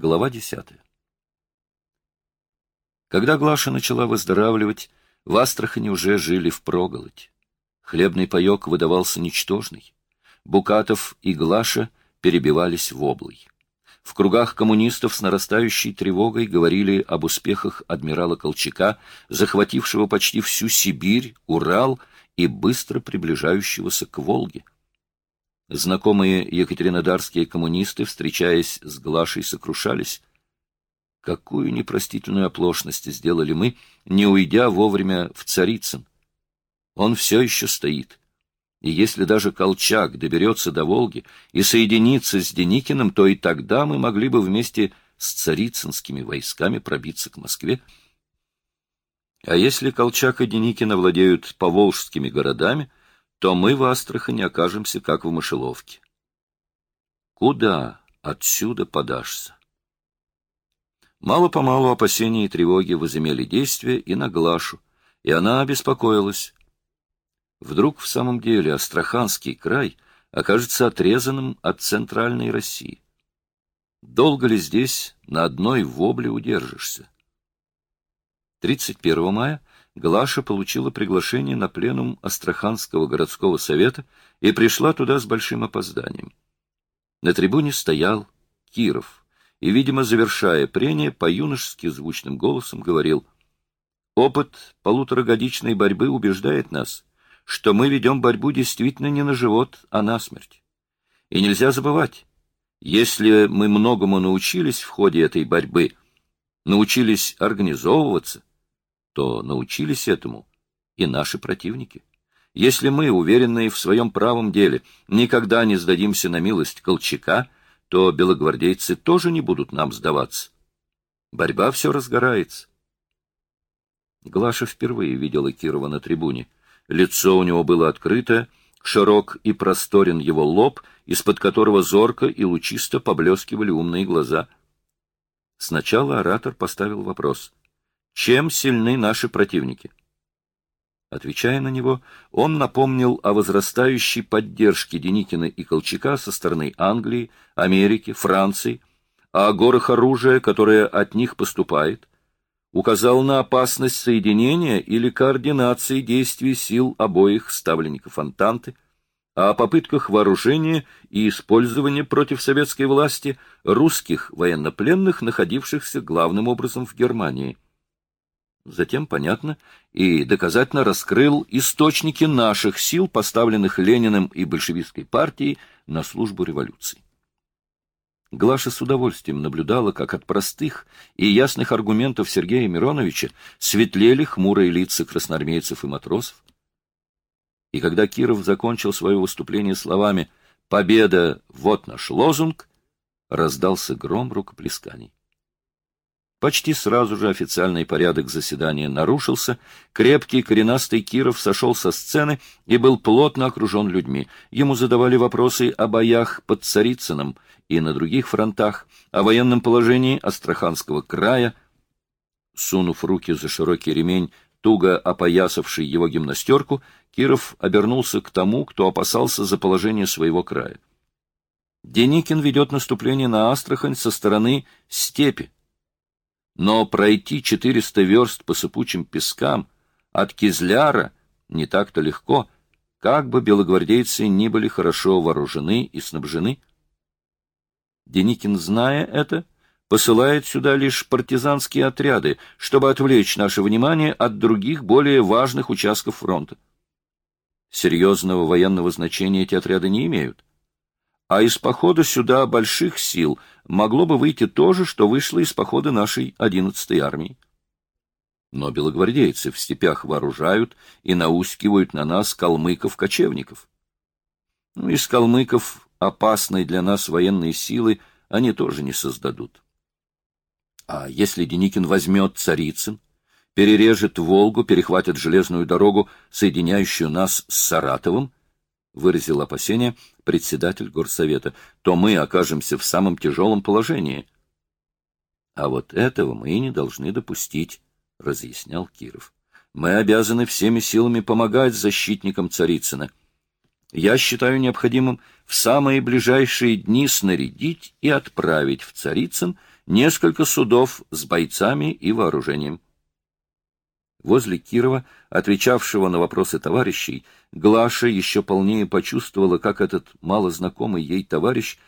Глава десятая. Когда Глаша начала выздоравливать, в Астрахани уже жили впроголодь. Хлебный паек выдавался ничтожный. Букатов и Глаша перебивались в облой. В кругах коммунистов с нарастающей тревогой говорили об успехах адмирала Колчака, захватившего почти всю Сибирь, Урал и быстро приближающегося к Волге. Знакомые екатеринодарские коммунисты, встречаясь с Глашей, сокрушались. Какую непростительную оплошность сделали мы, не уйдя вовремя в Царицын. Он все еще стоит. И если даже Колчак доберется до Волги и соединится с Деникиным, то и тогда мы могли бы вместе с царицынскими войсками пробиться к Москве. А если Колчак и Деникин овладеют поволжскими городами, то мы в Астрахани окажемся, как в мышеловке. Куда отсюда подашься? Мало-помалу опасения и тревоги возымели действие и на Глашу, и она обеспокоилась. Вдруг в самом деле Астраханский край окажется отрезанным от центральной России. Долго ли здесь на одной вобле удержишься? 31 мая Глаша получила приглашение на пленум Астраханского городского совета и пришла туда с большим опозданием. На трибуне стоял Киров и, видимо, завершая прение, по-юношески звучным голосом говорил «Опыт полуторагодичной борьбы убеждает нас, что мы ведем борьбу действительно не на живот, а на смерть. И нельзя забывать, если мы многому научились в ходе этой борьбы, научились организовываться, то научились этому и наши противники. Если мы, уверенные в своем правом деле, никогда не сдадимся на милость Колчака, то белогвардейцы тоже не будут нам сдаваться. Борьба все разгорается. Глаша впервые видела Кирова на трибуне. Лицо у него было открыто, широк и просторен его лоб, из-под которого зорко и лучисто поблескивали умные глаза. Сначала оратор поставил вопрос — чем сильны наши противники? Отвечая на него, он напомнил о возрастающей поддержке Деникина и Колчака со стороны Англии, Америки, Франции, о горах оружия, которое от них поступает, указал на опасность соединения или координации действий сил обоих ставленников Антанты, о попытках вооружения и использования против советской власти русских военнопленных, находившихся главным образом в Германии – Затем, понятно, и доказательно раскрыл источники наших сил, поставленных Лениным и большевистской партией на службу революции. Глаша с удовольствием наблюдала, как от простых и ясных аргументов Сергея Мироновича светлели хмурые лица красноармейцев и матросов. И когда Киров закончил свое выступление словами «Победа! Вот наш лозунг!», раздался гром рукоплесканий. Почти сразу же официальный порядок заседания нарушился, крепкий коренастый Киров сошел со сцены и был плотно окружен людьми. Ему задавали вопросы о боях под Царицыном и на других фронтах, о военном положении Астраханского края. Сунув руки за широкий ремень, туго опоясавший его гимнастерку, Киров обернулся к тому, кто опасался за положение своего края. Деникин ведет наступление на Астрахань со стороны степи, но пройти 400 верст по сыпучим пескам от Кизляра не так-то легко, как бы белогвардейцы ни были хорошо вооружены и снабжены. Деникин, зная это, посылает сюда лишь партизанские отряды, чтобы отвлечь наше внимание от других, более важных участков фронта. Серьезного военного значения эти отряды не имеют а из похода сюда больших сил могло бы выйти то же, что вышло из похода нашей 11-й армии. Но белогвардейцы в степях вооружают и наускивают на нас калмыков-кочевников. Ну, из калмыков опасной для нас военной силы они тоже не создадут. А если Деникин возьмет Царицын, перережет Волгу, перехватит железную дорогу, соединяющую нас с Саратовым, выразил опасение председатель горсовета, то мы окажемся в самом тяжелом положении. А вот этого мы и не должны допустить, разъяснял Киров. Мы обязаны всеми силами помогать защитникам Царицына. Я считаю необходимым в самые ближайшие дни снарядить и отправить в Царицын несколько судов с бойцами и вооружением. Возле Кирова, отвечавшего на вопросы товарищей, Глаша еще полнее почувствовала, как этот малознакомый ей товарищ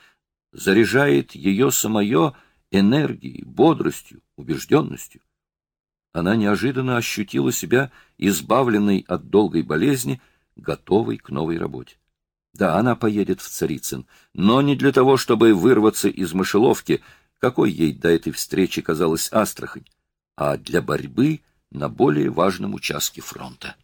заряжает ее самое энергией, бодростью, убежденностью. Она неожиданно ощутила себя избавленной от долгой болезни, готовой к новой работе. Да, она поедет в Царицын, но не для того, чтобы вырваться из мышеловки, какой ей до этой встречи казалась Астрахань, а для борьбы на более важном участке фронта.